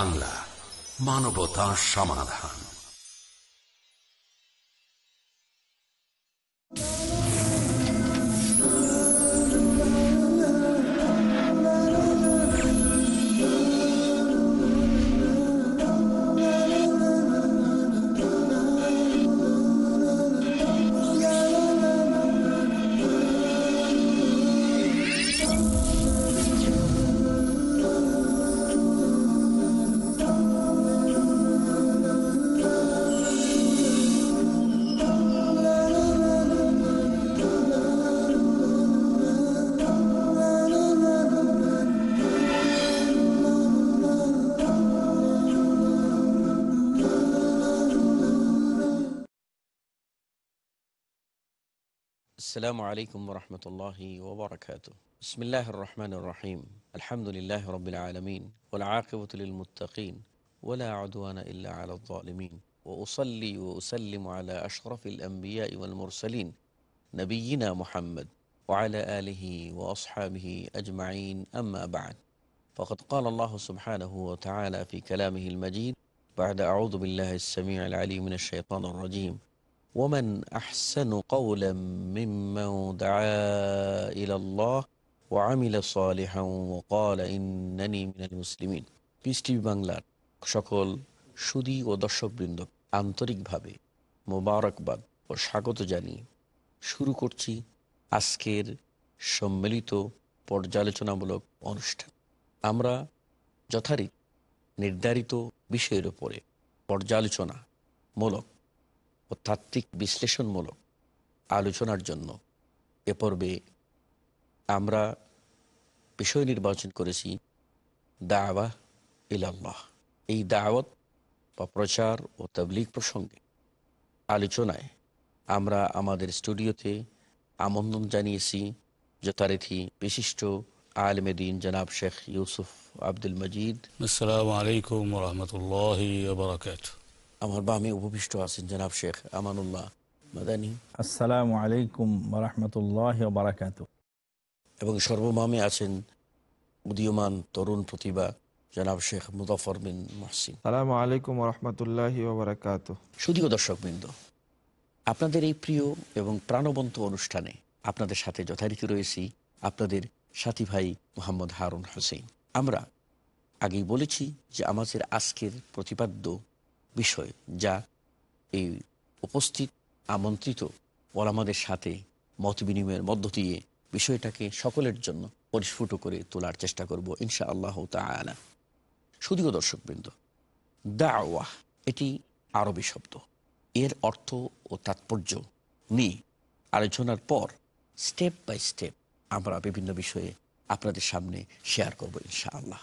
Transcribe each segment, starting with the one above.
বাংলা মানবতা সমাধান। السلام عليكم ورحمة الله وبركاته. بسم الله الرحمن الرحيم. الحمد لله رب العالمين والعاقبة للمتقين ولا عدوان إلا على الظالمين. وأصلي وأسلم على أشرف الأنبياء والمرسلين نبينا محمد وعلى آله وأصحابه أجمعين. أما بعد فقد قال الله سبحانه وتعالى في كلامه المجيد بعد أعوذ بالله السميع العليم من الشيطان الرجيم. ومن أحسن قولا ممن دعا إلى الله وعمل صالحا وقال إنني من المسلمين piece TV বাংলার সকল সুদী ও দর্শকবৃন্দ আন্তরিকভাবে মোবারকবাদ ও স্বাগত জানিয়ে শুরু করছি আজকের সম্মিলিত পর্যালোচনামূলক অনুষ্ঠান আমরা যথারীতি নির্ধারিত বিষয়ের উপরে পর্যালোচনামূলক ও তাত্ত্বিক বিশ্লেষণমূলক আলোচনার জন্য এ পর্বে আমরা বিষয় নির্বাচন করেছি দাওয়া ইলাল্লাহ। এই দাওয়াত বা প্রচার ও তাবলিগ প্রসঙ্গে আলোচনায় আমরা আমাদের স্টুডিওতে আমন্ত্রণ জানিয়েছি যথারীতি বিশিষ্ট আলমেদিন জনাব শেখ ইউসুফ আব্দুল মজিদ। আসসালামু আলাইকুম রহমতুল্লাহ আমার বামে উপবিষ্ট আছেন জনাব শেখ আমানুল্লাহ মাদানী। আসসালামু আলাইকুম রহমতুল্লাহ বারাকাত এবং সর্বমামে আছেন উদীয়মান তরুণ প্রতিভা জনাব শেখ মুজাফর বিন মহসিন। সালামু আলাইকুম রহমতুল্লাহ ওবরাকাত সুদীয় দর্শকবৃন্দ আপনাদের এই প্রিয় এবং প্রাণবন্ত অনুষ্ঠানে আপনাদের সাথে যথারীতি রয়েছি আপনাদের সাথী ভাই মোহাম্মদ হারুন হোসেন। আমরা আগেই বলেছি যে আমাদের আজকের প্রতিপাদ্য বিষয় যা এই উপস্থিত আমন্ত্রিত ওলামাদের সাথে মত বিনিময়ের মধ্য দিয়ে বিষয়টাকে সকলের জন্য পরিস্ফুট করে তোলার চেষ্টা করব ইনশা আল্লাহ তালা সুদীয় দর্শকবৃন্দ দাওয়াহ এটি আরবি শব্দ। এর অর্থ ও তাৎপর্য নিয়ে আলোচনার পর স্টেপ বাই স্টেপ আমরা বিভিন্ন বিষয়ে আপনাদের সামনে শেয়ার করব ইনশাআল্লাহ।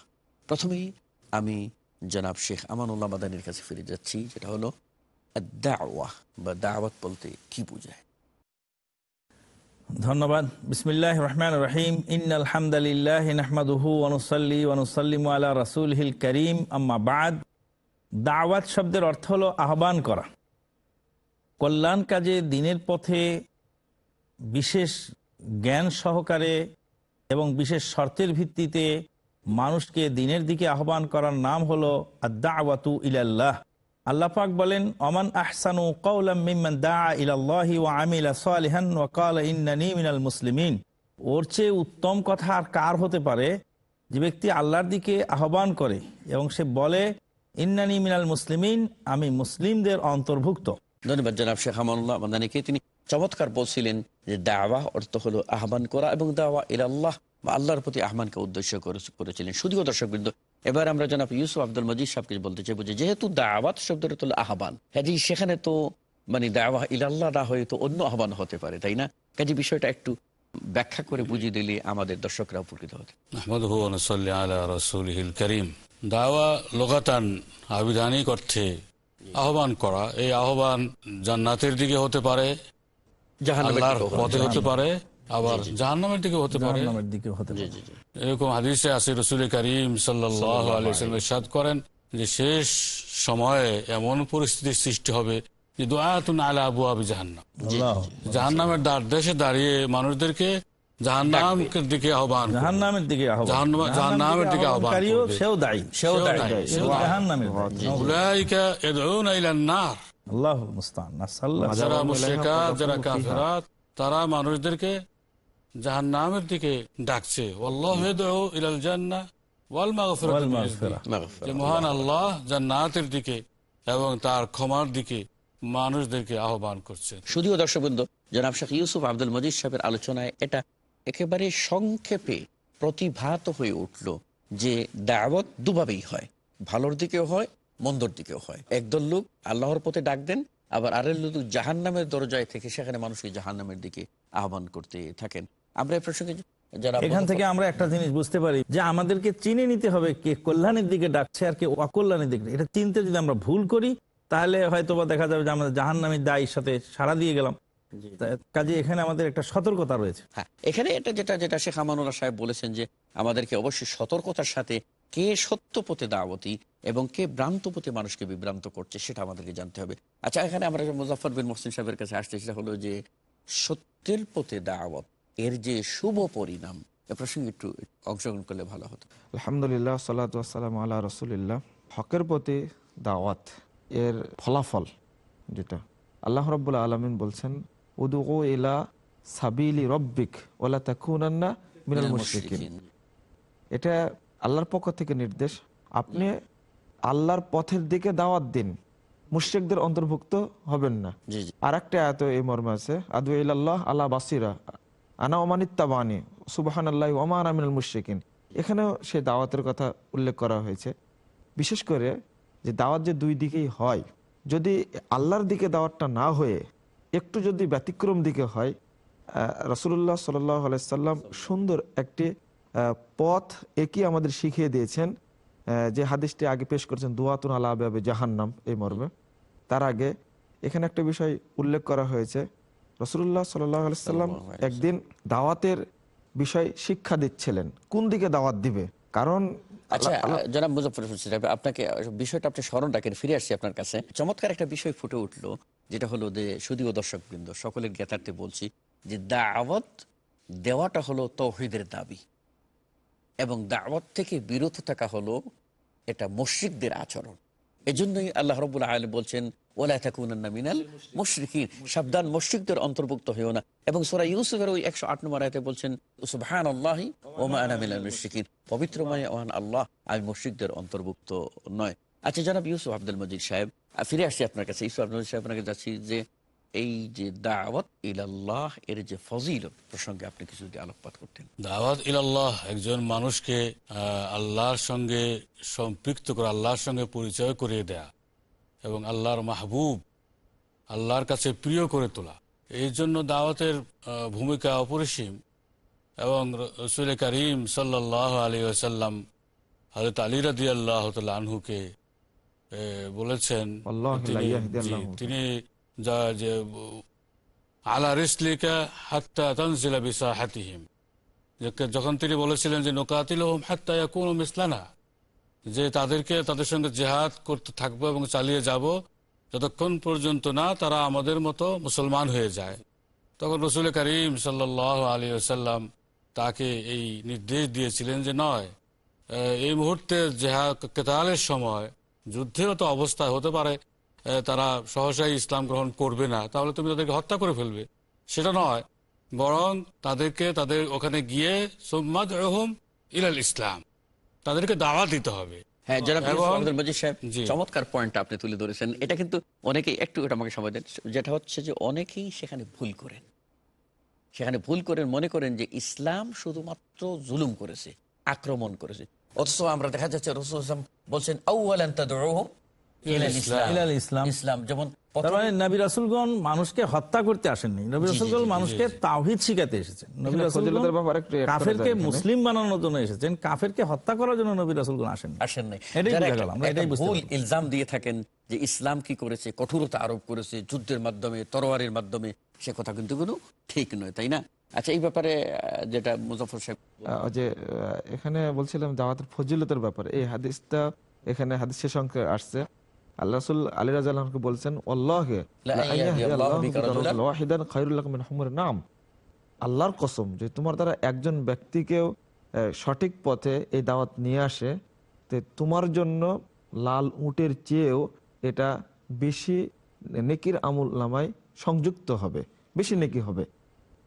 প্রথমেই আমি জনাব শেখ আমানুল্লাহ মাদানির কাছে ফিরে যাচ্ছি, যেটা হলো দাওয়াহ বা দাওয়াত বলতে কি বোঝায়? ধন্যবাদ। বিসমিল্লাহ রহমান রহিম। ইন আলহামদুলিল্লাহ নাহমাদুহু অনুসল্লি অনুসল্লিম আলা রাসুল হিল করিম আম্মাবাদ দাওয়াত শব্দের অর্থ হলো আহ্বান করা। কল্যাণ কাজে, দিনের পথে বিশেষ জ্ঞান সহকারে এবং বিশেষ শর্তের ভিত্তিতে মানুষকে দিনের দিকে আহ্বান করার নাম হলো আদাওয়াতু ইলাল্লাহ। আল্লাহ পাক বলেন অমান আহসানু কৌলাম দা ওয়া আমিলা মুসলিমিন। ওর চেয়ে উত্তম কথা আর কার হতে পারে? যে ব্যক্তি আল্লাহর দিকে আহ্বান করে এবং সে বলে, ইন্নানি মিনাল মুসলিমিন, আমি মুসলিমদের অন্তর্ভুক্ত। ধন্যবাদ জনাব শেখ আমানুল্লাহ মাদানিকে তিনি চমৎকার বলছিলেন যে দাওয়া অর্থ হলো আহ্বান করা এবং দাওয়া ইলাল্লাহ। বা আল্লাহর প্রতি আহ্বানকে উদ্দেশ্য করেছিলেন। শুধুও দর্শকবৃন্দ এবার আমরা জনাব ইউসুফ আব্দুল মজিদ সাহেবকে বলতে চাইব যে যেহেতু দাওয়াত শব্দের হলো আহ্বান কাজে সেখানে তো মানে দাওয়া ইলাল্লাহ না হয়ে তো অন্য আহ্বান হতে পারে তাই না? কাজে বিষয়টা একটু ব্যাখ্যা করে বুঝিয়ে দিলে আমাদের দর্শকরা উপকৃত হতে করিম। দাওয়া লোকাতান আবিধানিক অর্থে আহ্বান করা এই আহ্বান জান্নাতের দিকে হতে পারে। পথে হতে পারে আবার জাহান্নামের দিকে হতে পারে। জাহান্নামের দিকে হতে পারে। এরকম হাদিসে আছে রসুল করিম সাল্লাহ আলিয়াল্লাম ইরশাদ করেন যে শেষ সময়ে এমন পরিস্থিতির সৃষ্টি হবে যে দোয়াতুন আলা আবু আবি জাহান্নাম জাহান্নামের দ্বার দেশে দাঁড়িয়ে মানুষদেরকে জাহান্নামের দিকে আহ্বান। জাহান্নামের দিকে আহ্বান জাহান্নাম- জাহান্নামের দিকে আহ্বান সেও দায়ী সেও দায়ী সেও জাহান্নামের। উলাইকা ইয়াদউনা ইলান নার। আল্লাহ নাসাল্লাহ যারা মুশরিকাত যারা। কাফেরাত তারা মানুষদেরকে জাহান্নামের দিকে ডাকছে। ইলাল ওয়াল মহান আল্লাহ জান্নাতের দিকে এবং তার ক্ষমার দিকে মানুষদেরকে আহ্বান করছেন। শুধুও দর্শকবৃন্দ জনাব শেখ ইউসুফ আব্দুল মজিদ সাহেবের আলোচনায় এটা একেবারে সংক্ষেপে প্রতিভাত হয়ে উঠল যে দাওয়াত দুভাবেই হয়। ভালোর দিকেও হয় মন্দর দিকেও হয়। একদল লোক আল্লাহর পথে ডাক দেন আবার আরেক লোক জাহান নামের দরজায় থেকে সেখানে মানুষকে জাহান নামের দিকে আহ্বান করতে থাকেন। আমরা এই প্রসঙ্গে এখান থেকে আমরা একটা জিনিস বুঝতে পারি যে আমাদেরকে চিনে নিতে হবে কে কল্যাণের দিকে ডাকছে আর কে অকল্যাণের দিকে। এটা চিনতে যদি আমরা ভুল করি তাহলে হয়তো বা দেখা যাবে যে আমরা জাহান নামের দায়ের সাথে সাড়া দিয়ে গেলাম। কাজে এখানে আমাদের একটা সতর্কতা রয়েছে। হ্যাঁ এখানে এটা যেটা যেটা শেখ আমানুল্লাহ সাহেব বলেছেন যে আমাদেরকে অবশ্যই সতর্কতার সাথে কে সত্য পথে দাওয়াতি এবং কে ভ্রান্ত পথে মানুষকে বিভ্রান্ত করছে সেটা আমাদেরকে জানতে হবে। আচ্ছা এখানে আমরা মুজাফর বিন মোহসিন সাহেবের কাছে আসতে সেটা হলো যে সত্যের পথে দাওয়াত এর যে শুভ পরিণাম এ প্রসঙ্গে একটু অংশগ্রহণ করলে ভালো হতো। আলহামদুলিল্লাহ সাল্লাম আল্লাহ রসুলিল্লাহ। হকের প্রতি দাওয়াত এর ফলাফল যেটা। আল্লাহ রব্বুল্লা আলমিন বলছেন উদু ইলা সাবিলি রব্বিক ওলা তাকুনান্না মিনাল মুশরিকিন। এটা আল্লাহর পক্ষ থেকে নির্দেশ। আপনি আল্লাহর পথের দিকে দাওয়াত দিন। মুশরিকদের অন্তর্ভুক্ত হবেন না। আর একটা আয়াত এই মর্মে আছে আদু ইল্লাহ আল্লাহ বাসিরা। আনা ওমানিত্তাবানি সুবাহান আল্লাহ ওমান আমিনুল মুশরিকিন। এখানেও সে দাওয়াতের কথা উল্লেখ করা হয়েছে। বিশেষ করে যে দাওয়াত যে দুই দিকেই হয়, যদি আল্লাহর দিকে দাওয়াতটা না হয়ে একটু যদি ব্যতিক্রম দিকে হয় রসুল্লাহ সাল্লাহ আলাইসাল্লাম সুন্দর একটি পথ একই আমাদের শিখিয়ে দিয়েছেন যে হাদিসটি আগে পেশ করেছেন, দুয়াতুন আলা আবে জাহান্নাম, এই মর্মে। তার আগে এখানে একটা বিষয় উল্লেখ করা হয়েছে রসুল্লাহ সাল্লাম একদিন দাওয়াতের বিষয় শিক্ষা দিচ্ছিলেন। কোন দিকে দাওয়াত দিবে? কারণ আচ্ছা জনাব মুজফর আপনাকে বিষয়টা আপনি স্মরণ রাখেন ফিরে আসছি আপনার কাছে। চমৎকার একটা বিষয় ফুটে উঠল যেটা হলো যে শুধুও দর্শক বৃন্দ সকলের জ্ঞাতার্থে বলছি যে দাওয়াত দেওয়াটা হলো তৌহিদের দাবি। এবং দাওয়াত থেকে বিরত থাকা হলো এটা মুশরিকদের আচরণ। এজন্যই আল্লাহ রবুল্লাহ আলম বলছেন ওলা থাকুনান্না মিনাল মুশরিকিন। সাবধান, মুশরিকদের অন্তর্ভুক্ত হয়েও না। এবং সোরা ইউসুফের ওই একশো আট নম্বর আয়তে বলছেন সুবহান আল্লাহি ওমা আনা মিনাল মুশরিকিন। পবিত্রময় ওহান আল্লাহ আমি মুশরিকদের অন্তর্ভুক্ত নয়। আচ্ছা জনাব ইউসুফ আব্দুল মজিদ সাহেব ফিরে আসছি আপনার কাছে। ইউসুফ আব্দুল সাহেব, আপনাকে যাচ্ছি যে এই যে দাওয়াত ইলাল্লাহ, এর যে ফজিলত প্রসঙ্গে আপনি কিছু যদি আলোকপাত করতেন। দাওয়াত ইলাল্লাহ, একজন মানুষকে আল্লাহর সঙ্গে সম্পৃক্ত করে, আল্লাহর সঙ্গে পরিচয় করিয়ে দেয়া। এবং আল্লাহর মাহবুব আল্লাহর কাছে প্রিয় করে তোলা। এই জন্য দাওয়াতের ভূমিকা অপরিসীম এবং রসুল করিম সাল্লাহ আলী আসাল্লাম হজরত আলী রাদি আল্লাহ আনহুকে বলেছেন তিনি- যা যে আলা রিসলিকা হাত্তা তানজিলা বিসাহাতিহিম। যে- যখন তিনি বলেছিলেন যে নোকাতিল হাত্তা ইয়াকুনু মিসলানা যে তাদেরকে, তাদের সঙ্গে জেহাদ করতে থাকব এবং চালিয়ে যাব, যতক্ষণ পর্যন্ত না তারা আমাদের মতো মুসলমান হয়ে যায়। তখন রসুল করিম সাল্লাহ আলী আসাল্লাম তাকে এই নির্দেশ দিয়েছিলেন যে নয় এই মুহূর্তে জেহাদ কেতালের সময় যুদ্ধের তো অবস্থা হতে পারে তারা সহসাই ইসলাম গ্রহণ করবে না, তাহলে তুমি তাদেরকে হত্যা করে ফেলবে। সেটা নয়, বরং তাদেরকে তাদের ওখানে গিয়ে সোম্মাদ রহম ইলাল ইসলাম। তাদেরকে দাওয়া দিতে হবে। হ্যাঁ জনাব ইউসুফ এবং- আব্দুল মজিদ সাহেব চমৎকার পয়েন্ট আপনি তুলে ধরেছেন। এটা কিন্তু অনেকেই একটু এটা আমাকে সময় দেন। যেটা হচ্ছে যে অনেকেই সেখানে ভুল করেন। সেখানে ভুল করেন মনে করেন যে ইসলাম শুধুমাত্র জুলুম করেছে আক্রমণ করেছে। অথচ আমরা দেখা যাচ্ছে রসুল বলছেন ইসলাম। ইলাল ইসলাম। ইসলাম যেমন তার প্রথম- নবী রাসুলগণ মানুষকে হত্যা করতে আসেননি। নবী রাসুলগণ মানুষকে তাওহিদ শিখাতে এসেছেন। নবী এখানে রাসুলগণ ফজিলতের ব্যাপারে একটু add করা কাফেরকে মুসলিম বানানোর জন্য এসেছেন। কাফেরকে হত্যা করার জন্য নবী রাসুলগণ আসেননি। আসেন নাই এটাই যারা বোঝা একটা- গেল, আমরা একটা এটাই বুঝতে ভুল ইলজাম দিয়ে থাকেন যে ইসলাম কি করেছে কঠোরতা আরোপ করেছে যুদ্ধের মাধ্যমে তরোয়ারের মাধ্যমে সে কথা কিন্তু কোনো ঠিক নয় তাই না? আচ্ছা এই ব্যাপারে যেটা মুজাফর সাহেব আহ, যে এখানে বলছিলাম দাওয়াতের ফজিলতের ব্যাপারে। এই হাদিসটা এখানে হাদিস সংখ্যা আসছে। আল্লাহ রাসূল আলী রাজাকে বলছেন আল্লাহ লা ইয়াহদি আল্লাহু বিকা রাজুলান। ওয়াহিদান খায়রুল লাকুম মিন হুমুর নাম আল্লাহর কসম যে তোমার দ্বারা একজন ব্যক্তিকেও সঠিক পথে এই দাওয়াত নিয়ে আসে তে তোমার জন্য লাল উটের চেয়েও এটা বেশি নেকির আমুল নামায় সংযুক্ত হবে বেশি নেকি হবে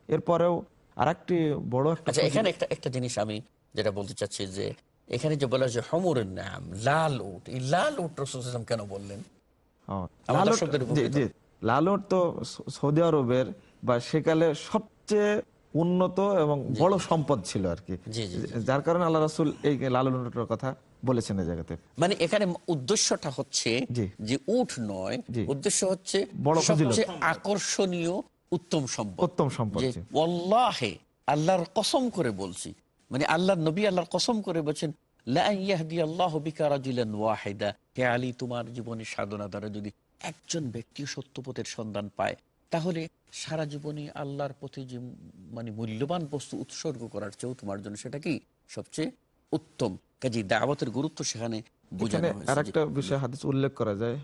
এরপরেও আরেকটি বড় একটা আচ্ছা এখানে একটা একটা জিনিস আমি যেটা বলতে চাচ্ছি যে এখানে যে বলা হয়েছে হমরের নাম লাল উট এই লাল উট রসুল ইসলাম কেন বললেন জি। লালট তো সৌদি আরবের বা সেকালে সবচেয়ে উন্নত এবং বড় সম্পদ ছিল আর কি। যার কারণে আল্লাহ রাসুল এই লালনের কথা বলেছেন এই জায়গাতে মানে এখানে উদ্দেশ্যটা হচ্ছে। যে উঠ নয়। উদ্দেশ্য হচ্ছে বড়। সবচেয়ে আকর্ষণীয় উত্তম সম্পদ উত্তম সম্পদ যে। আল্লাহর কসম করে বলছি মানে আল্লাহর নবী আল্লাহর কসম করে বলছেন আল্লাহু হে আলী তোমার জীবনের সাধনা দ্বারা যদি একজন ব্যক্তি সত্যপথের সন্ধান পায় তাহলে সারা জীবনে আল্লাহর পথে যে মানে মূল্যবান বস্তু উৎসর্গ করার চেয়েও তোমার জন্য সেটা কি? সবচেয়ে উত্তম। কাজে দাওয়াতের গুরুত্ব সেখানে বিষয় হাদিস উল্লেখ করা যায়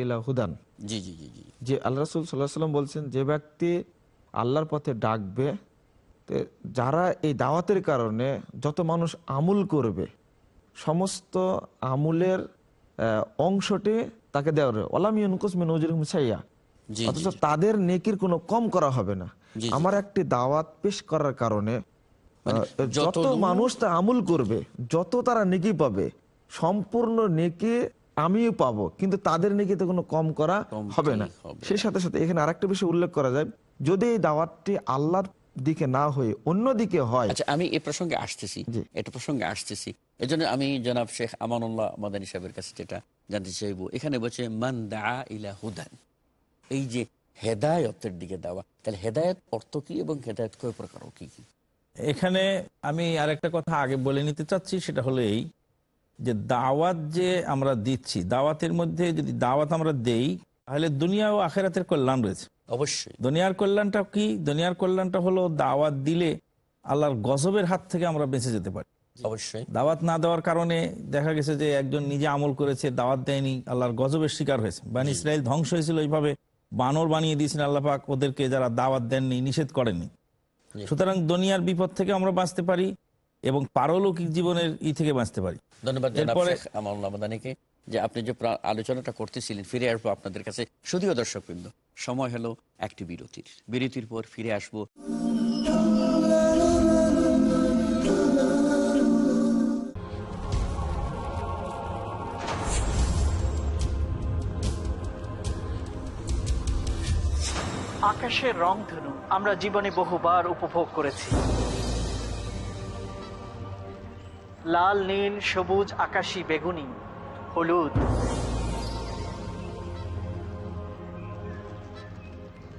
ইলা হুদান। জি জি জি জি। যে আল্লাহ রসুল বলছেন যে ব্যক্তি আল্লাহর পথে ডাকবে যারা এই দাওয়াতের কারণে যত মানুষ আমুল করবে সমস্ত আমুলের অংশটি তাকে দেওয়া হবে। ওলামিয়নকুস নজর হুসাইয়া জি, জি, অথচ তাদের নেকির কোনো কম করা হবে না। আমার একটি দাওয়াত পেশ করার কারণে মানে যত মানুষ তা আমুল করবে যত তারা নেকি পাবে সম্পূর্ণ নেকি আমিও পাবো কিন্তু তাদের নেকিতে কোনো কম করা হবে না। সেই সাথে সাথে এখানে আরেকটা বিষয় উল্লেখ করা যায়। যদি এই দাওয়াতটি আল্লাহর দিকে না হয়ে অন্য দিকে হয়। আচ্ছা আমি এ প্রসঙ্গে আসতেছি। এটা প্রসঙ্গে আসতেছি। এই জন্য আমি জনাব শেখ আমানুল্লাহ মাদানী সাহেবের কাছে যেটা জানতে চাইব এখানে বলছে মান দা ইলা হুদান। এই যে হেদায়তের দিকে দেওয়া তাহলে হেদায়ত অর্থ কি এবং হেদায়ত কয় প্রকার ও কি কি? এখানে আমি আরেকটা কথা আগে বলে নিতে চাচ্ছি সেটা হলো এই যে দাওয়াত যে আমরা দিচ্ছি দাওয়াতের মধ্যে যদি দাওয়াত আমরা দেই তাহলে দুনিয়া ও আখেরাতের কল্যাণ রয়েছে। অবশ্যই। দুনিয়ার কল্যাণটা কি? দুনিয়ার কল্যাণটা হলো দাওয়াত দিলে আল্লাহর গজবের হাত থেকে আমরা বেঁচে যেতে পারি। অবশ্যই। দাওয়াত না দেওয়ার কারণে দেখা গেছে যে একজন নিজে আমল করেছে দাওয়াত দেয়নি আল্লাহর গজবের শিকার হয়েছে। বান ইসরায়েল ধ্বংস হয়েছিল এইভাবে বানর বানিয়ে দিয়েছেন আল্লাহ পাক ওদেরকে যারা দাওয়াত দেননি নিষেধ করেননি। জি। সুতরাং দুনিয়ার বিপদ থেকে আমরা বাঁচতে পারি এবং পারলৌকিক জীবনের ই থেকে বাঁচতে পারি। ধন্যবাদ এরপরে- যে আপনি যে আলোচনাটা করতেছিলেন ফিরে আসব আপনাদের কাছে। শুধুও দর্শক বৃন্দ সময় হলো একটি বিরতির। বিরতির পর ফিরে আসব আকাশের রং ধনু। আমরা জীবনে বহুবার উপভোগ করেছি। লাল, নীল, সবুজ, আকাশী, বেগুনি, হলুদ।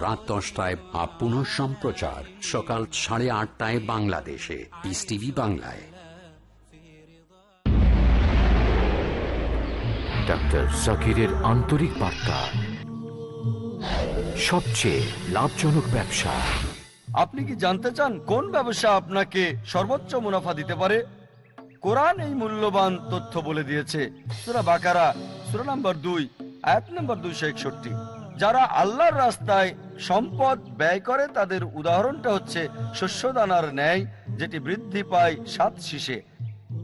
রাত দশটায় বা পুনঃ সম্প্রচার। সকাল সাড়ে আটটায় বাংলাদেশে। পিস টিভি বাংলায়। ডাক্তার জাকিরের আন্তরিক বার্তা। সবচেয়ে লাভজনক ব্যবসা। আপনি কি জানতে চান কোন ব্যবসা আপনাকে সর্বোচ্চ মুনাফা দিতে পারে? কোরআন এই মূল্যবান তথ্য বলে দিয়েছে। সুরা বাকারা সুরা নাম্বার দুই আয়াত নাম্বার দুইশো একষট্টি। যারা আল্লাহর রাস্তায় সম্পদ ব্যয় করে, তাদের উদাহরণটা হচ্ছে শস্যদানার ন্যায়, যেটি বৃদ্ধি পায় সাত শীষে,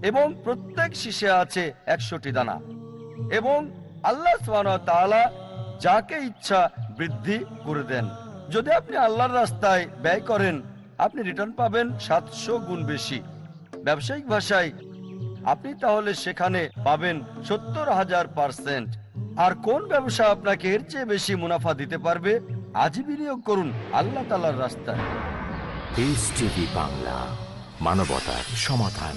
এবং প্রত্যেক শীষে আছে একশোটি দানা। এবং আল্লাহ তাআলা যাকে ইচ্ছা বৃদ্ধি করে দেন। যদি আপনি আল্লাহর রাস্তায় ব্যয় করেন, আপনি রিটার্ন পাবেন সাতশো গুণ বেশি। ব্যবসায়িক ভাষায়, আপনি তাহলে সেখানে পাবেন সত্তর হাজার পার্সেন্ট আর কোন ব্যবসা আপনাকে এর চেয়ে বেশি মুনাফা দিতে পারবে? আজই বিনিয়োগ করুন আল্লাহ তালার রাস্তায়। বাংলা। মানবতার সমাধান।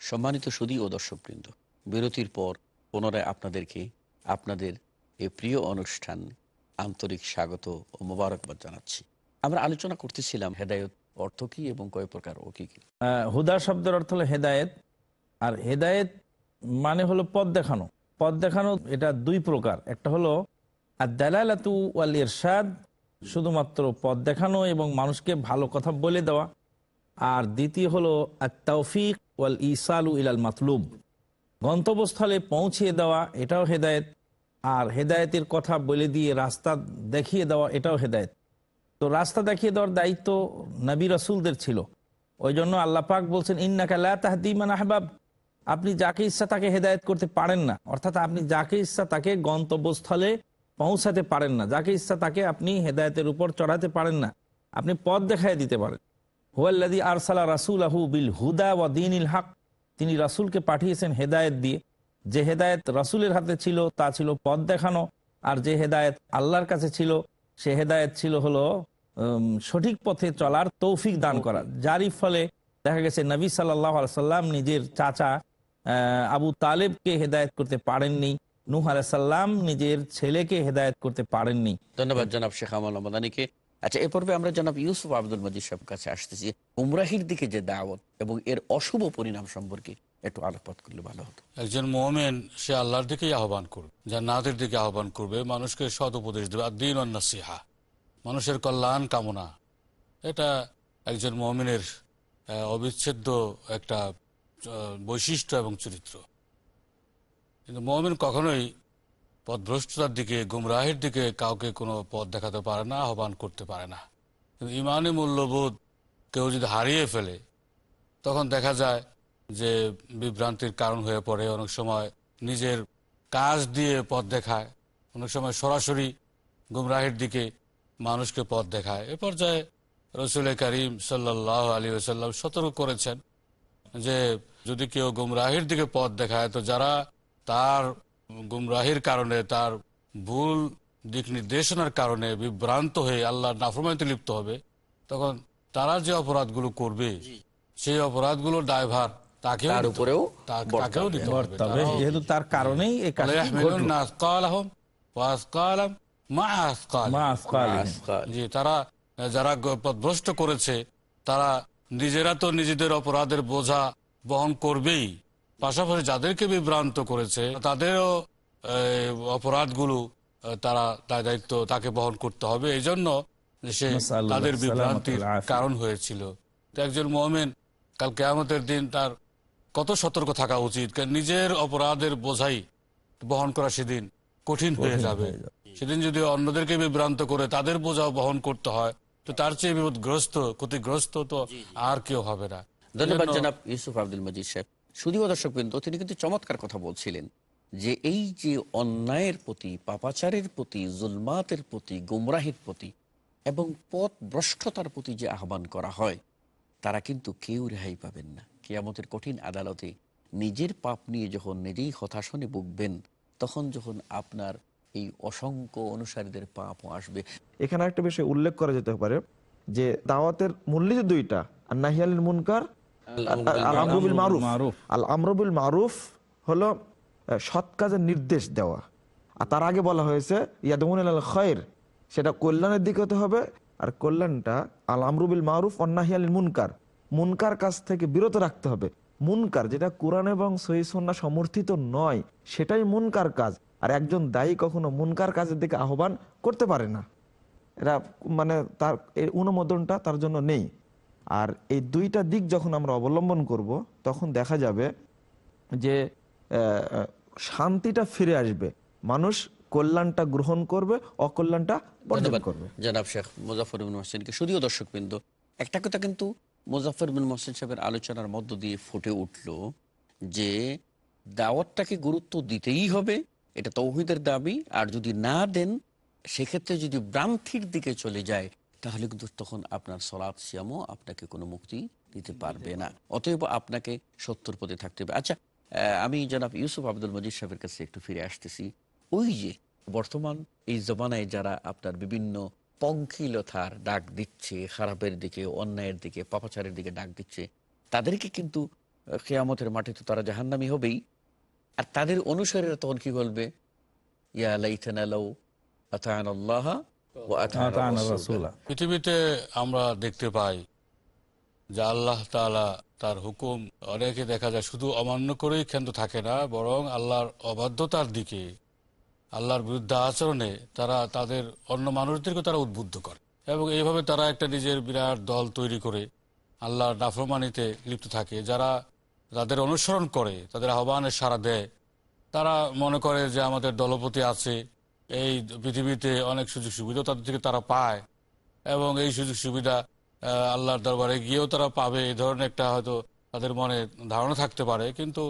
সম্মানিত সুদী ও দর্শকবৃন্দ বিরতির পর পুনরায় আপনাদেরকে আপনাদের এই প্রিয় অনুষ্ঠান আন্তরিক স্বাগত ও মোবারকবাদ জানাচ্ছি। আমরা আলোচনা করতেছিলাম হেদায়ত অর্থ কি এবং কয় প্রকার ও কি কি। আহ, হুদা শব্দের অর্থ হলো হেদায়েত আর হেদায়েত মানে হলো পথ দেখানো। পথ দেখানো এটা দুই প্রকার। একটা হলো আর দালালাতু ওয়াল ইরশাদ শুধুমাত্র পথ দেখানো এবং মানুষকে ভালো কথা বলে দেওয়া। আর দ্বিতীয় হলো আর তৌফিক ওয়াল ইসালু ইলাল মাতলুব। গন্তব্যস্থলে পৌঁছিয়ে দেওয়া, এটাও হেদায়েত। আর হেদায়েতের কথা বলে দিয়ে রাস্তা দেখিয়ে দেওয়া, এটাও হেদায়েত। তো রাস্তা দেখিয়ে দেওয়ার দায়িত্ব নবী রসুলদের ছিল। ওই জন্য আল্লাহ পাক বলছেন ইন্নাকাল্লা তাহদিমান আহবাব। আপনি যাকে ইচ্ছা তাকে হেদায়েত করতে পারেন না। অর্থাৎ আপনি যাকে ইচ্ছা তাকে গন্তব্যস্থলে পৌঁছাতে পারেন না। যাকে ইচ্ছা তাকে আপনি হেদায়েতের উপর চড়াতে পারেন না। আপনি পথ দেখায় দিতে পারেন। হুয়াল্লাদি আরসালা রাসুল আহু বিল হুদা ওয়া দিন ইল হক। তিনি রাসুলকে পাঠিয়েছেন হেদায়েত দিয়ে। যে হেদায়েত রাসুলের হাতে ছিল, তা ছিল পথ দেখানো। আর যে হেদায়েত আল্লাহর কাছে ছিল, সে হেদায়েত ছিল হলো সঠিক পথে চলার তৌফিক দান করা। যারই ফলে দেখা গেছে, নবী সাল্লাহ সাল্লাম নিজের চাচা আবু তালেবকে হেদায়েত করতে পারেননি। নূহ আলাইসাল্লাম নিজের ছেলেকে হেদায়েত করতে পারেননি। ধন্যবাদ জনাব শেখ আমল আমাদানিকে। আচ্ছা এ পর্বে আমরা জনাব ইউসুফ আব্দুল মজিদ সাহেব কাছে আসতেছি। উমরাহির দিকে যে দাওয়াত এবং এর অশুভ পরিণাম সম্পর্কে একটু আলোকপাত করলে ভালো হতো। একজন মোমেন সে আল্লাহর দিকেই আহ্বান করবে জান্নাতের দিকে আহ্বান করবে মানুষকে সৎ উপদেশ দেবে। আর দিন অন্যাসিহা মানুষের কল্যাণ কামনা। এটা একজন মোমেনের অবিচ্ছেদ্য একটা বৈশিষ্ট্য এবং চরিত্র। কিন্তু মোমেন কখনোই পথভ্রষ্টতার দিকে, গুমরাহের দিকে কাউকে কোনো পথ দেখাতে পারে না, আহ্বান করতে পারে না। কিন্তু ইমানি মূল্যবোধ কেউ যদি হারিয়ে ফেলে, তখন দেখা যায় যে বিভ্রান্তির কারণ হয়ে পড়ে। অনেক সময় নিজের কাজ দিয়ে পথ দেখায়, অনেক সময় সরাসরি গুমরাহের দিকে মানুষকে পথ দেখায়। এ পর্যায়ে রসুল করিম সাল্লাহ আলী সাল্লাম সতর্ক করেছেন যে যদি কেউ গুমরাহির দিকে পথ দেখায় তো যারা তার গুমরাহির কারণে তার ভুল দিক নির্দেশনার কারণে বিভ্রান্ত হয়ে আল্লাহর নাফরমাইতে লিপ্ত হবে তখন তারা যে অপরাধগুলো করবে সেই অপরাধগুলোর দায়ভার তার তারা যারা করেছে তারা নিজেরা তো নিজেদের অপরাধের বোঝা বহন করবেই। পাশাপাশি যাদেরকে বিভ্রান্ত করেছে তাদেরও অপরাধগুলো তারা তার দায়িত্ব তাকে বহন করতে হবে। এই জন্য সে তাদের বিভ্রান্তির কারণ হয়েছিল। তো একজন মোহামেন কাল কেয়ামতের দিন তার কত সতর্ক থাকা উচিত? নিজের অপরাধের বোঝাই বহন করা সেদিন কঠিন হয়ে যাবে। সেদিন যদি অন্যদেরকে বিভ্রান্ত করে তাদের বোঝাও বহন করতে হয় তো তার চেয়ে বিপদগ্রস্ত ক্ষতিগ্রস্ত তো আর কেউ হবে না। ধন্যবাদ জনাব ইউসুফ আব্দুল মজিদ সাহেব। শুধুও দর্শক বিন্দু তিনি কিন্তু চমৎকার কথা বলছিলেন যে এই যে অন্যায়ের প্রতি পাপাচারের প্রতি জুলমাতের প্রতি গুমরাহির প্রতি এবং পথ ভ্রষ্টতার প্রতি যে আহ্বান করা হয় তারা কিন্তু কেউ রেহাই পাবেন না। কেয়ামতের কঠিন আদালতে নিজের পাপ নিয়ে যখন নিজেই হতাশনে ভুগবেন তখন যখন আপনার এই অসংখ্য অনুসারীদের পাপও আসবে। এখানে একটা বিষয় উল্লেখ করা যেতে পারে যে দাওয়াতের মূল্য যে দুইটা আর নাহিয়ালিল মুনকার আমরুবিল মারুফ। মারুফ। আল আমরুবিল মারুফ হলো সৎ কাজের নির্দেশ দেওয়া। আর তার আগে বলা হয়েছে ইয়াদমুন আল খয়ের সেটা কল্যাণের দিকে হতে হবে। আর কল্যাণটা আল আমরুবিল মারুফ অন্নাহিয়ালিল মুনকার। মুনকার কাজ থেকে বিরত রাখতে হবে। মুনকার যেটা কোরআন এবং সহিসন্না সমর্থিত নয় সেটাই মুনকার কাজ। আর একজন দায়ী কখনো মুনকার কাজের দিকে আহ্বান করতে পারে না। এরা মানে তার এই অনুমোদনটা তার জন্য নেই। আর এই দুইটা দিক যখন আমরা অবলম্বন করব তখন দেখা যাবে যে শান্তিটা ফিরে আসবে। মানুষ কল্যাণটা গ্রহণ করবে অকল্যাণটা বর্জন করবে। জনাব শেখ মুজাফর বিন মহসিনকে শুধুও দর্শক বিন্দু একটা কথা কিন্তু মুজাফর বিন মহসিন সাহেবের আলোচনার মধ্য দিয়ে ফুটে উঠল যে দাওয়াতটাকে গুরুত্ব দিতেই হবে এটা তৌহিদের দাবি। আর যদি না দেন সেক্ষেত্রে যদি ভ্রান্তির দিকে চলে যায় তাহলে কিন্তু তখন আপনার সলাৎ শ্যামও আপনাকে কোনো মুক্তি দিতে পারবে না। অতএব আপনাকে সত্তর পদে থাকতে হবে। আচ্ছা আমি জনাব ইউসুফ আব্দুল মজিদ সাহেবের কাছে একটু ফিরে আসতেছি। ওই যে বর্তমান এই জমানায় যারা আপনার বিভিন্ন পঙ্কিলতার ডাক দিচ্ছে খারাপের দিকে অন্যায়ের দিকে পাপাচারের দিকে ডাক দিচ্ছে তাদেরকে কিন্তু কেয়ামতের মাঠে তো তারা জাহান্নামি হবেই। আর তাদের অনুসারীরা তখন কি বলবে? ইয়া লাউ আল্লাহ পৃথিবীতে আমরা দেখতে পাই যে আল্লাহ তাআলা তার হুকুম অনেকে দেখা যায় শুধু অমান্য করেই ক্ষান্ত থাকে না বরং আল্লাহর অবাধ্যতার দিকে আল্লাহর বিরুদ্ধে আচরণে তারা তাদের অন্য মানুষদেরকে তারা উদ্বুদ্ধ করে। এবং এইভাবে তারা একটা নিজের বিরাট দল তৈরি করে আল্লাহর নাফরমানিতে লিপ্ত থাকে। যারা তাদের অনুসরণ করে তাদের আহ্বানের সাড়া দেয় তারা মনে করে যে আমাদের দলপতি আছে এই পৃথিবীতে অনেক সুযোগ সুবিধা তাদের থেকে তারা পায়। এবং এই সুযোগ সুবিধা আল্লাহর দরবারে গিয়েও তারা পাবে। এই ধরনের একটা হয়তো তাদের মনে ধারণা থাকতে পারে। কিন্তু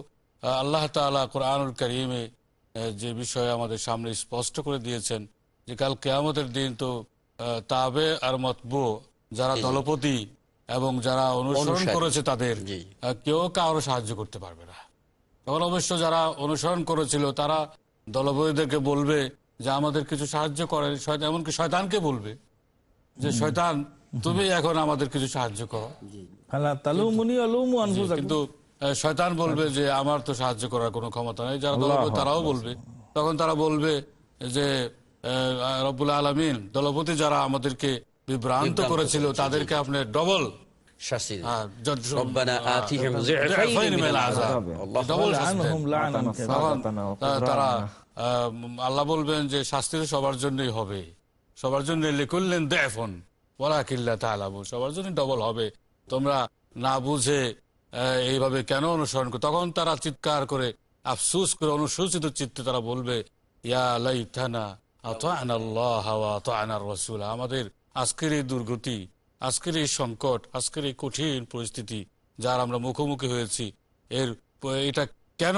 আল্লাহ তাআলা কোরআনুল করিমে যে বিষয়ে আমাদের সামনে স্পষ্ট করে দিয়েছেন যে কাল কেয়ামতের দিন তো তাবে আর মতবু যারা দলপতি এবং যারা অনুসরণ করেছে তাদের কেউ কারও সাহায্য করতে পারবে না। তখন অবশ্য যারা অনুসরণ করেছিল তারা দলপতিদেরকে বলবে যে আমাদের কিছু সাহায্য করে এমনকি শয়তানকে বলবে যে শয়তান তুমি এখন আমাদের কিছু সাহায্য করো। কিন্তু শয়তান বলবে যে আমার তো সাহায্য করার কোনো ক্ষমতা নেই। যারা দলপতি তারাও বলবে। তখন তারা বলবে যে রব্বুল আলমিন দলপতি যারা আমাদেরকে বিভ্রান্ত করেছিল তাদেরকে আপনি ডবল তারা আল্লাহ বলবেন যে শাস্তি তো সবার জন্যই হবে। সবার জন্য লিকুল্লেন দেখুন বলা কিল্লা তা তালাবু সবার জন্য ডবল হবে। তোমরা না বুঝে এইভাবে কেন অনুসরণ করো? তখন তারা চিৎকার করে, আফসুস করে অনুসূচিত চিত্তে তারা বলবে, ইয়া রাসূল। আমাদের আজকের এই দুর্গতি, আজকের এই সংকট, আজকের এই কঠিন পরিস্থিতি, যার আমরা মুখোমুখি হয়েছি, এর, এটা কেন?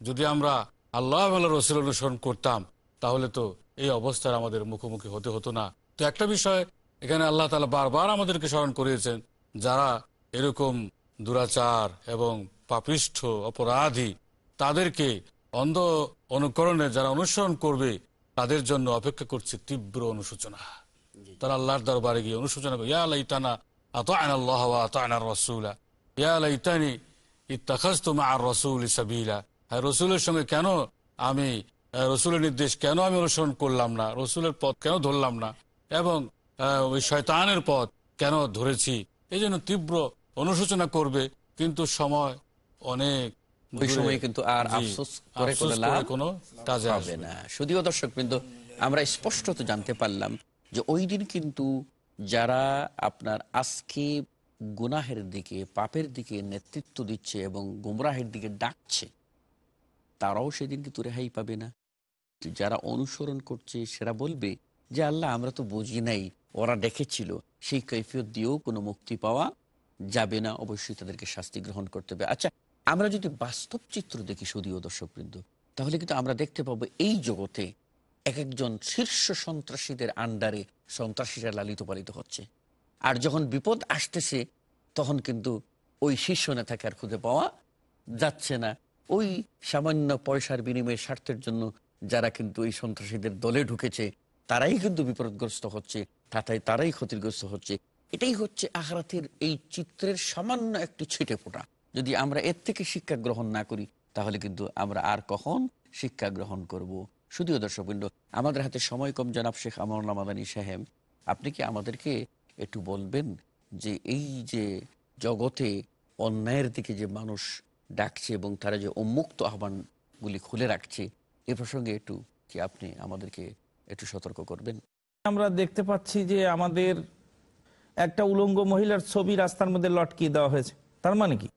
যদি আমরা আল্লাহ আল্লাহ রসুল অনুসরণ করতাম, তাহলে তো এই অবস্থার আমাদের মুখোমুখি হতে হতো না। তো একটা বিষয়, এখানে আল্লাহ তালা বারবার আমাদেরকে স্মরণ করিয়েছেন, যারা এরকম দুরাচার এবং পাপিষ্ঠ অপরাধী, তাদেরকে অন্ধ অনুকরণে যারা অনুসরণ করবে, তাদের জন্য অপেক্ষা করছে তীব্র অনুশোচনা। তারা আল্লাহর দরবারে গিয়ে অনুশোচনা করে, ইয়া লাইতানা আতাআনা আল্লাহ ওয়া আনার রাসূলা, ইয়া লাইতানি ইত্তাখাযতু মা'আর রাসূলি সাবিলা। রসুলের সঙ্গে কেন আমি আহ, রসুলের নির্দেশ কেন আমি অনুসরণ করলাম না? রসুলের পথ কেন ধরলাম না? এবং ওই শয়তানের পথ কেন ধরেছি? এই জন্য তীব্র অনুশোচনা করবে কিন্তু সময় অনেক ওই দূরে। সময় কিন্তু আর আফসোস করে কোনো কাজে হবে না। দর্শক কিন্তু আমরা স্পষ্টত জানতে পারলাম যে ওই দিন কিন্তু যারা আপনার আজকে গুনাহের দিকে পাপের দিকে নেতৃত্ব দিচ্ছে এবং গুমরাহের দিকে ডাকছে তারাও সেদিন কিন্তু রেহাই পাবে না। যারা অনুসরণ করছে সেটা বলবে যে, আল্লাহ, আমরা তো বুঝি নাই। ওরা দেখেছিল। সেই কৈফিয়ত দিয়েও কোনো মুক্তি পাওয়া যাবে না। অবশ্যই তাদেরকে শাস্তি গ্রহণ করতে হবে। আচ্ছা আমরা যদি বাস্তব চিত্র দেখি সুদীয় দর্শকবৃন্দ, তাহলে কিন্তু আমরা দেখতে পাবো এই জগতে এক একজন শীর্ষ সন্ত্রাসীদের আন্ডারে সন্ত্রাসীরা লালিত পালিত হচ্ছে। আর যখন বিপদ আসতেছে, তখন কিন্তু ওই শীর্ষ নেতাকে আর খুঁজে পাওয়া যাচ্ছে না। ওই সামান্য পয়সার বিনিময়ে স্বার্থের জন্য যারা কিন্তু এই সন্ত্রাসীদের দলে ঢুকেছে, তারাই কিন্তু বিপদগ্রস্ত হচ্ছে, তাতাই তারাই ক্ষতিগ্রস্ত হচ্ছে। এটাই হচ্ছে আখরাতের এই চিত্রের সামান্য একটি ছিটে ফোটা। যদি আমরা এর থেকে শিক্ষা গ্রহণ না করি, তাহলে কিন্তু আমরা আর কখন শিক্ষা গ্রহণ করব? শুধুও দর্শকবৃন্দ, আমাদের হাতে সময় কম, জনাব শেখ আমরুল্লাহ মাদানী সাহেব, আপনি কি আমাদেরকে একটু বলবেন যে এই যে জগতে অন্যায়ের দিকে যে মানুষ ডাকছে এবং তারা যে উন্মুক্ত আহ্বানগুলি খুলে রাখছে এ প্রসঙ্গে একটু কি আপনি আমাদেরকে একটু সতর্ক করবেন? আমরা দেখতে পাচ্ছি যে আমাদের একটা উলঙ্গ মহিলার ছবি রাস্তার মধ্যে লটকিয়ে দেওয়া হয়েছে। তার মানে কি?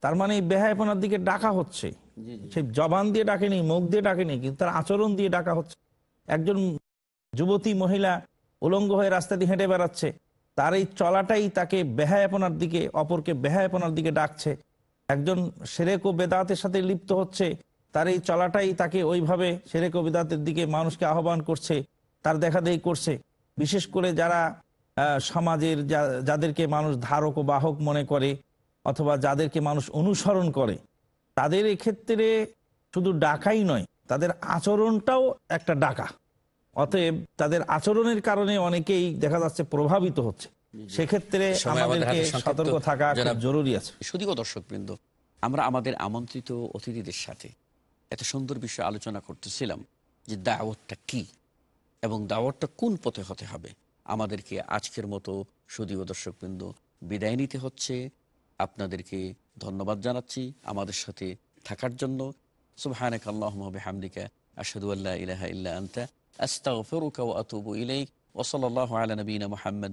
তার মানে এই বেহায়পনার দিকে ডাকা হচ্ছে। সেই জবান দিয়ে ডাকেনি মুখ দিয়ে ডাকেনি কিন্তু তার আচরণ দিয়ে ডাকা হচ্ছে। একজন যুবতী মহিলা উলঙ্গ হয়ে রাস্তা দিয়ে হেঁটে বেড়াচ্ছে। তার এই চলাটাই তাকে বেহায়াপনার দিকে অপরকে বেহায়াপনার দিকে ডাকছে। একজন সেরেক ও বেদাতের সাথে লিপ্ত হচ্ছে, তার এই চলাটাই তাকে ওইভাবে সেরেক ও বেদাতের দিকে মানুষকে আহ্বান করছে, তার দেখা দেখি করছে। বিশেষ করে যারা সমাজের যাদেরকে মানুষ ধারক ও বাহক মনে করে, অথবা যাদেরকে মানুষ অনুসরণ করে, তাদের এক্ষেত্রে শুধু ডাকাই নয়, তাদের আচরণটাও একটা ডাকা। অতএব তাদের আচরণের কারণে অনেকেই দেখা যাচ্ছে প্রভাবিত হচ্ছে। সেক্ষেত্রে আমাদেরকে সতর্ক থাকা খুব জরুরি আছে। শুধুও দর্শকবৃন্দ আমরা আমাদের আমন্ত্রিত অতিথিদের সাথে এত সুন্দর বিষয়ে আলোচনা করতেছিলাম যে দাওয়াতটা কি এবং দাওয়াতটা কোন পথে হতে হবে। আমাদেরকে আজকের মতো সুদীয় দর্শকবৃন্দ বিদায় নিতে হচ্ছে। আপনাদেরকে ধন্যবাদ জানাচ্ছি আমাদের সাথে থাকার জন্য। সুবহানাক আল্লাহুম্মা বিহামদিকা আশহাদু আল্লা ইলাহা ইল্লা আনতা আস্তাগফিরুকা ওয়া আতুবু ইলাইক ওয়া সাল্লাল্লাহু আলা নবিয়িনা মুহাম্মদ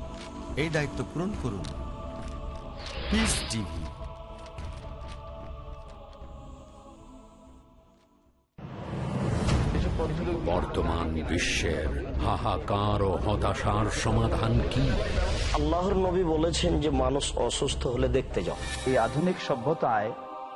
এই দায়িত্ব পূরণ করুন। পিস টিভি বর্তমান বিশ্বের হাহাকার ও হতাশার সমাধান কি? আল্লাহর নবী বলেছেন যে মানুষ অসুস্থ হলে দেখতে যাও। এই আধুনিক সভ্যতায়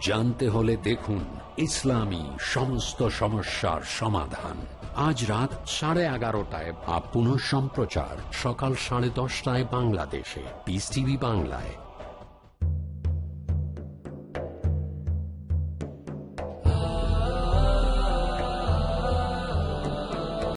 জানতে হলে দেখুন ইসলামী সমস্ত সমস্যার সমাধান। আজ রাত সাড়ে এগারোটায় বা পুনঃ সম্প্রচার সকাল সাড়ে দশটায় বাংলাদেশে। পিস টিভি বাংলায়।